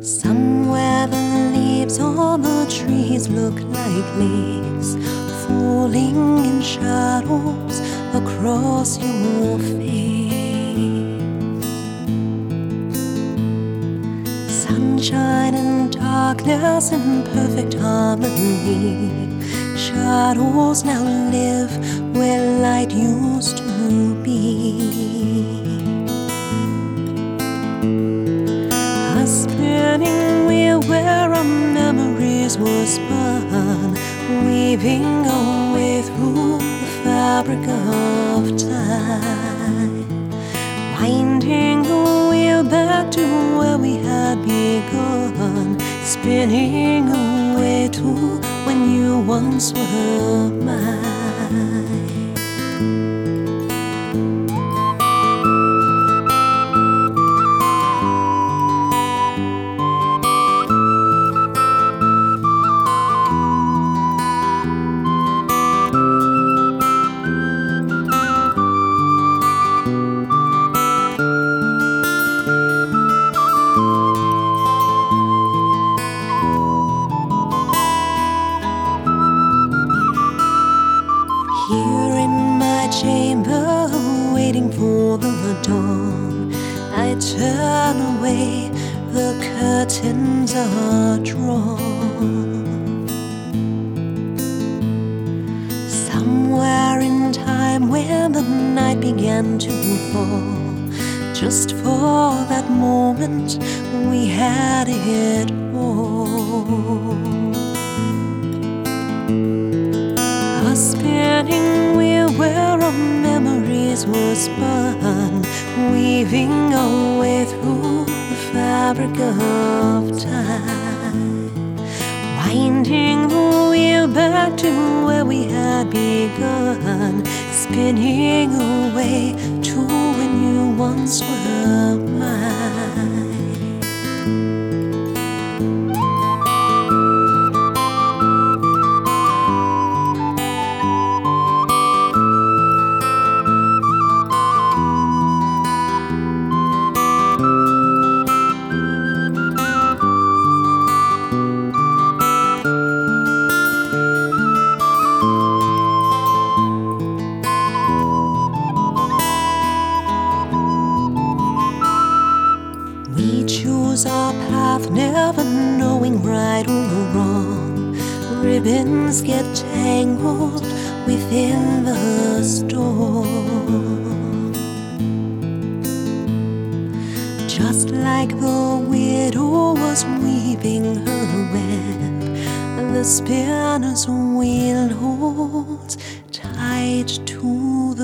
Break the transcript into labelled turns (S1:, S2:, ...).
S1: Somewhere the leaves on the trees look like leaves falling in shadows across your face. Sunshine and darkness in perfect harmony. Shadows now live where were spun, weaving way through the fabric of time, winding the wheel back to where we had begun, spinning away to when you once were mine. Chamber, waiting for the dawn, I turn away, the curtains are drawn. Somewhere in time, when the night began to fall, just for that moment, we had it all. Memories were spun, weaving way through the fabric of time, winding the wheel back to where we had begun, spinning away to when you once were mine. Never knowing right or wrong. Ribbons get tangled within the storm. Just like the widow was weaving her web, the spinner's wheel holds tight to